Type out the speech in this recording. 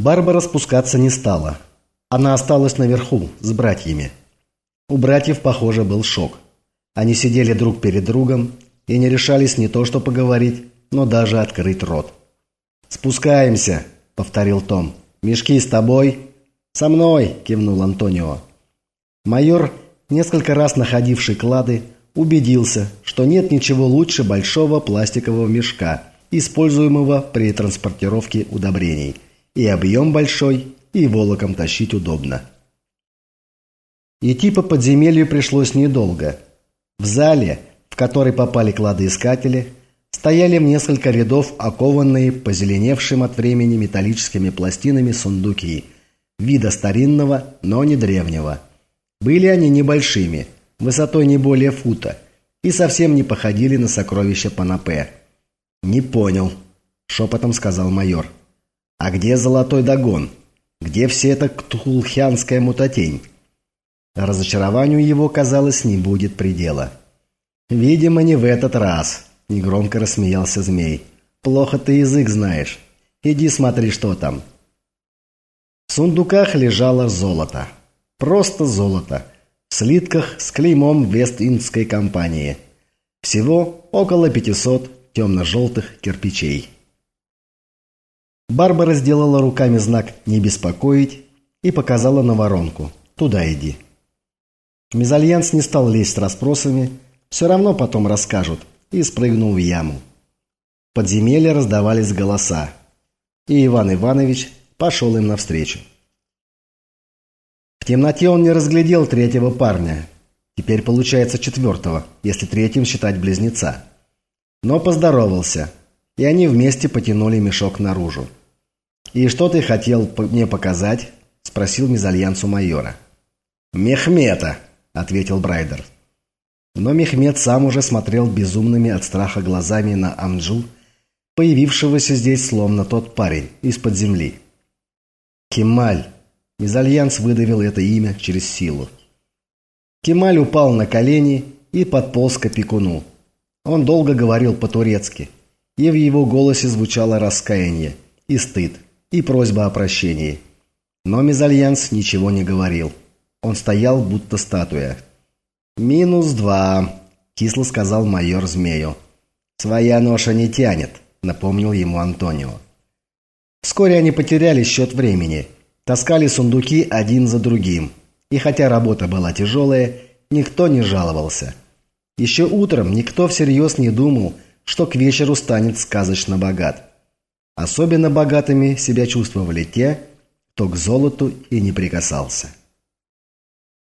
Барбара спускаться не стала. Она осталась наверху, с братьями. У братьев, похоже, был шок. Они сидели друг перед другом и не решались не то что поговорить, но даже открыть рот. «Спускаемся», — повторил Том. «Мешки с тобой?» «Со мной», — кивнул Антонио. Майор, несколько раз находивший клады, убедился, что нет ничего лучше большого пластикового мешка, используемого при транспортировке удобрений. И объем большой, и волоком тащить удобно. Идти по подземелью пришлось недолго. В зале, в который попали кладоискатели, стояли в несколько рядов окованные позеленевшим от времени металлическими пластинами сундуки, вида старинного, но не древнего. Были они небольшими, высотой не более фута, и совсем не походили на сокровища Панапе. «Не понял», — шепотом сказал майор. «А где золотой догон? Где все эта ктулхянская мутатень?» Разочарованию его, казалось, не будет предела. «Видимо, не в этот раз», — негромко рассмеялся змей. «Плохо ты язык знаешь. Иди смотри, что там». В сундуках лежало золото. Просто золото. В слитках с клеймом Вест-Индской компании. Всего около 500 темно-желтых кирпичей. Барбара сделала руками знак «Не беспокоить» и показала на воронку. «Туда иди». Мезальянс не стал лезть с расспросами, все равно потом расскажут, и спрыгнул в яму. В подземелье раздавались голоса, и Иван Иванович пошел им навстречу. В темноте он не разглядел третьего парня. Теперь получается четвертого, если третьим считать близнеца. Но поздоровался, и они вместе потянули мешок наружу. «И что ты хотел мне показать?» – спросил мезальянс у майора. «Мехмета», – ответил Брайдер. Но Мехмед сам уже смотрел безумными от страха глазами на Амджу, появившегося здесь словно тот парень из-под земли. «Кемаль!» Мезальянс выдавил это имя через силу. Кемаль упал на колени и подполз к опекуну. Он долго говорил по-турецки, и в его голосе звучало раскаяние, и стыд, и просьба о прощении. Но Мезальянс ничего не говорил. Он стоял, будто статуя. «Минус два», – кисло сказал майор Змею. «Своя ноша не тянет», – напомнил ему Антонио. Вскоре они потеряли счет времени – Таскали сундуки один за другим. И хотя работа была тяжелая, никто не жаловался. Еще утром никто всерьез не думал, что к вечеру станет сказочно богат. Особенно богатыми себя чувствовали те, кто к золоту и не прикасался.